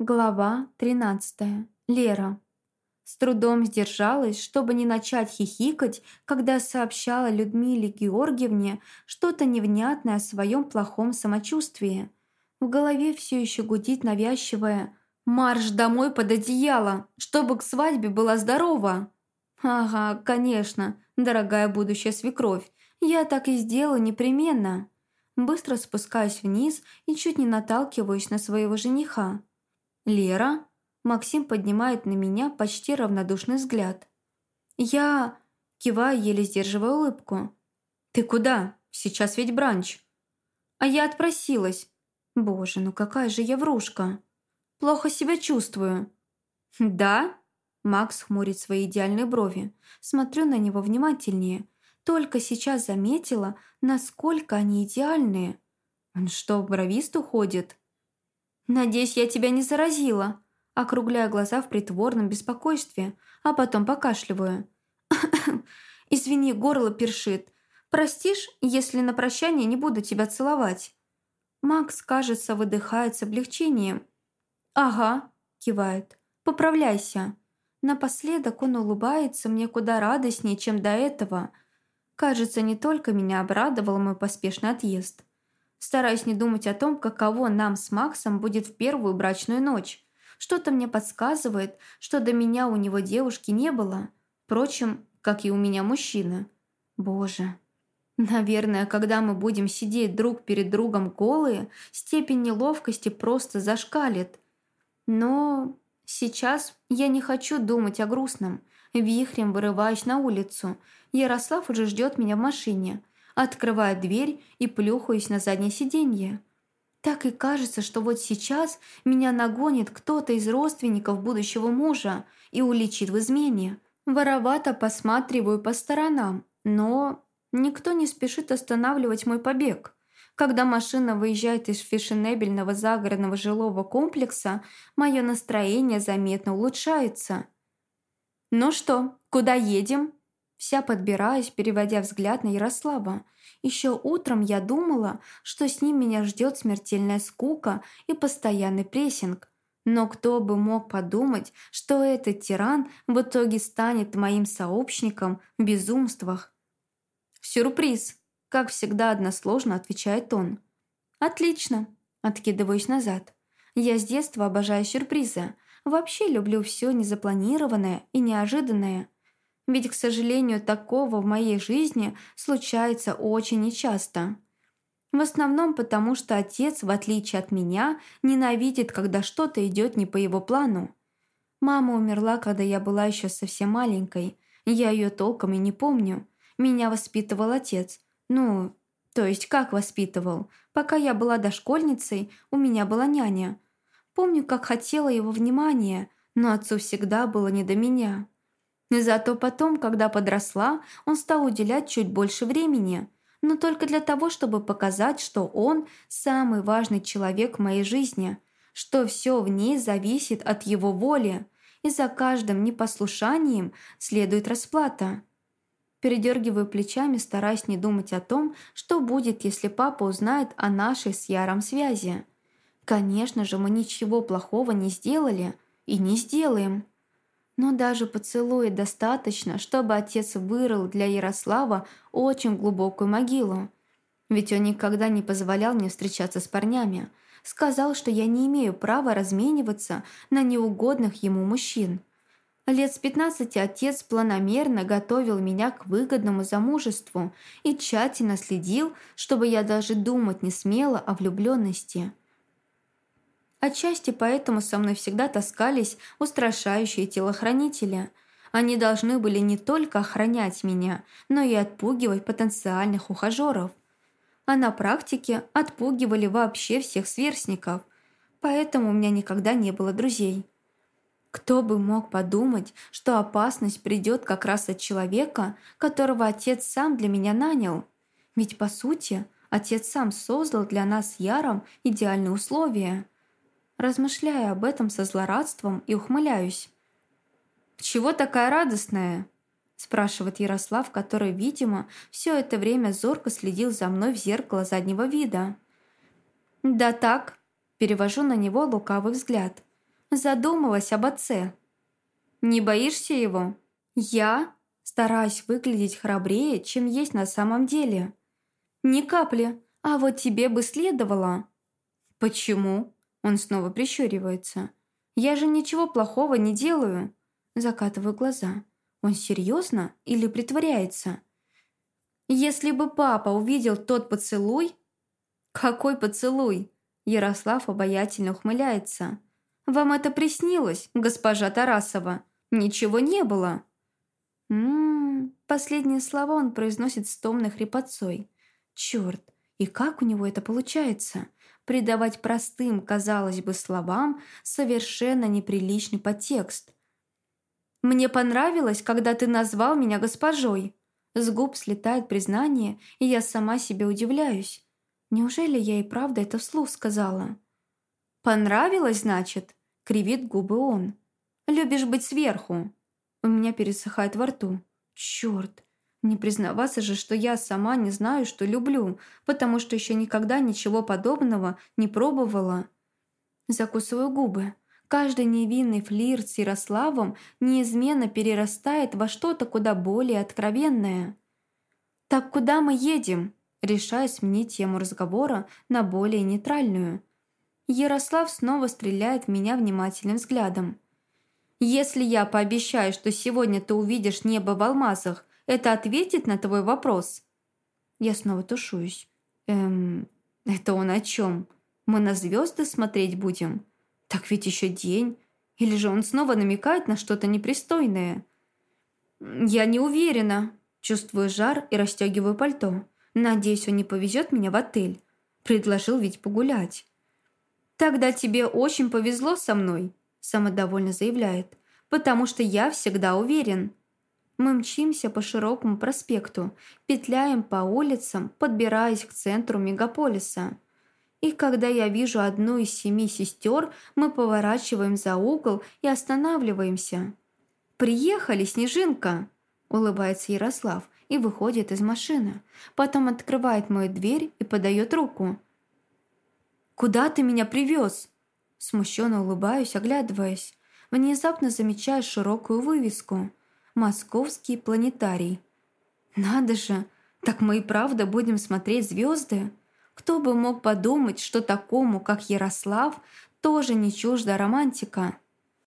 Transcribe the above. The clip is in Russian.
Глава 13. Лера. С трудом сдержалась, чтобы не начать хихикать, когда сообщала Людмиле Георгиевне что-то невнятное о своем плохом самочувствии. В голове все еще гудит навязчивое «Марш домой под одеяло, чтобы к свадьбе была здорова!» «Ага, конечно, дорогая будущая свекровь, я так и сделаю непременно!» Быстро спускаюсь вниз и чуть не наталкиваюсь на своего жениха. «Лера?» Максим поднимает на меня почти равнодушный взгляд. «Я...» Киваю, еле сдерживая улыбку. «Ты куда? Сейчас ведь бранч». «А я отпросилась». «Боже, ну какая же я врушка!» «Плохо себя чувствую». «Да?» Макс хмурит свои идеальные брови. Смотрю на него внимательнее. Только сейчас заметила, насколько они идеальные. Он что, бровист уходит? «Надеюсь, я тебя не заразила», округляя глаза в притворном беспокойстве, а потом покашливаю. «Извини, горло першит. Простишь, если на прощание не буду тебя целовать?» Макс, кажется, выдыхает с облегчением. «Ага», – кивает. «Поправляйся». Напоследок он улыбается мне куда радостнее, чем до этого. Кажется, не только меня обрадовал мой поспешный отъезд стараясь не думать о том, каково нам с Максом будет в первую брачную ночь. Что-то мне подсказывает, что до меня у него девушки не было. Впрочем, как и у меня мужчина. Боже. Наверное, когда мы будем сидеть друг перед другом голые, степень неловкости просто зашкалит. Но сейчас я не хочу думать о грустном. Вихрем вырываюсь на улицу. Ярослав уже ждет меня в машине открываю дверь и плюхаюсь на заднее сиденье. Так и кажется, что вот сейчас меня нагонит кто-то из родственников будущего мужа и уличит в измене. Воровато посматриваю по сторонам, но никто не спешит останавливать мой побег. Когда машина выезжает из фешенебельного загородного жилого комплекса, мое настроение заметно улучшается. «Ну что, куда едем?» Вся подбираюсь, переводя взгляд на Ярослава. Еще утром я думала, что с ним меня ждет смертельная скука и постоянный прессинг. Но кто бы мог подумать, что этот тиран в итоге станет моим сообщником в безумствах? «Сюрприз!» – как всегда односложно отвечает он. «Отлично!» – откидываюсь назад. Я с детства обожаю сюрпризы. Вообще люблю все незапланированное и неожиданное – ведь, к сожалению, такого в моей жизни случается очень нечасто. В основном потому, что отец, в отличие от меня, ненавидит, когда что-то идет не по его плану. Мама умерла, когда я была еще совсем маленькой. Я ее толком и не помню. Меня воспитывал отец. Ну, то есть как воспитывал? Пока я была дошкольницей, у меня была няня. Помню, как хотела его внимания, но отцу всегда было не до меня. Зато потом, когда подросла, он стал уделять чуть больше времени, но только для того, чтобы показать, что он самый важный человек в моей жизни, что все в ней зависит от его воли, и за каждым непослушанием следует расплата. Передергиваю плечами, стараясь не думать о том, что будет, если папа узнает о нашей с Яром связи. Конечно же, мы ничего плохого не сделали и не сделаем. Но даже поцелуя достаточно, чтобы отец вырыл для Ярослава очень глубокую могилу. Ведь он никогда не позволял мне встречаться с парнями. Сказал, что я не имею права размениваться на неугодных ему мужчин. Лет с 15 отец планомерно готовил меня к выгодному замужеству и тщательно следил, чтобы я даже думать не смела о влюбленности. Отчасти поэтому со мной всегда таскались устрашающие телохранители. Они должны были не только охранять меня, но и отпугивать потенциальных ухажеров. А на практике отпугивали вообще всех сверстников. Поэтому у меня никогда не было друзей. Кто бы мог подумать, что опасность придет как раз от человека, которого отец сам для меня нанял? Ведь, по сути, отец сам создал для нас с Яром идеальные условия – Размышляю об этом со злорадством и ухмыляюсь. «Чего такая радостная?» спрашивает Ярослав, который, видимо, все это время зорко следил за мной в зеркало заднего вида. «Да так», перевожу на него лукавый взгляд. Задумалась об отце. «Не боишься его?» «Я?» Стараюсь выглядеть храбрее, чем есть на самом деле. «Ни капли. А вот тебе бы следовало». «Почему?» Он снова прищуривается. «Я же ничего плохого не делаю». Закатываю глаза. Он серьезно или притворяется? Если бы папа увидел тот поцелуй... Какой поцелуй? Ярослав обаятельно ухмыляется. Вам это приснилось, госпожа Тарасова? Ничего не было. Ммм, последние слова он произносит с томной хрипотцой. Черт, и как у него это получается? Придавать простым, казалось бы, словам совершенно неприличный подтекст. «Мне понравилось, когда ты назвал меня госпожой», с губ слетает признание, и я сама себе удивляюсь. Неужели я и правда это вслух сказала? «Понравилось, значит?» — кривит губы он. «Любишь быть сверху?» У меня пересыхает во рту. Черт, не признаваться же, что я сама не знаю, что люблю, потому что еще никогда ничего подобного не пробовала. Закусываю губы. Каждый невинный флирт с Ярославом неизменно перерастает во что-то куда более откровенное. «Так куда мы едем?» Решаю сменить тему разговора на более нейтральную. Ярослав снова стреляет в меня внимательным взглядом. «Если я пообещаю, что сегодня ты увидишь небо в алмазах, это ответит на твой вопрос?» Я снова тушуюсь. «Эм, это он о чем? Мы на звезды смотреть будем?» Так ведь еще день. Или же он снова намекает на что-то непристойное? Я не уверена. Чувствую жар и расстегиваю пальто. Надеюсь, он не повезет меня в отель. Предложил ведь погулять. «Тогда тебе очень повезло со мной», – самодовольно заявляет, «потому что я всегда уверен». Мы мчимся по широкому проспекту, петляем по улицам, подбираясь к центру мегаполиса. И когда я вижу одну из семи сестер, мы поворачиваем за угол и останавливаемся. «Приехали, Снежинка!» – улыбается Ярослав и выходит из машины. Потом открывает мою дверь и подает руку. «Куда ты меня привез?» Смущенно улыбаюсь, оглядываясь. Внезапно замечаю широкую вывеску. «Московский планетарий». «Надо же! Так мы и правда будем смотреть звезды?» Кто бы мог подумать, что такому, как Ярослав, тоже не чужда романтика –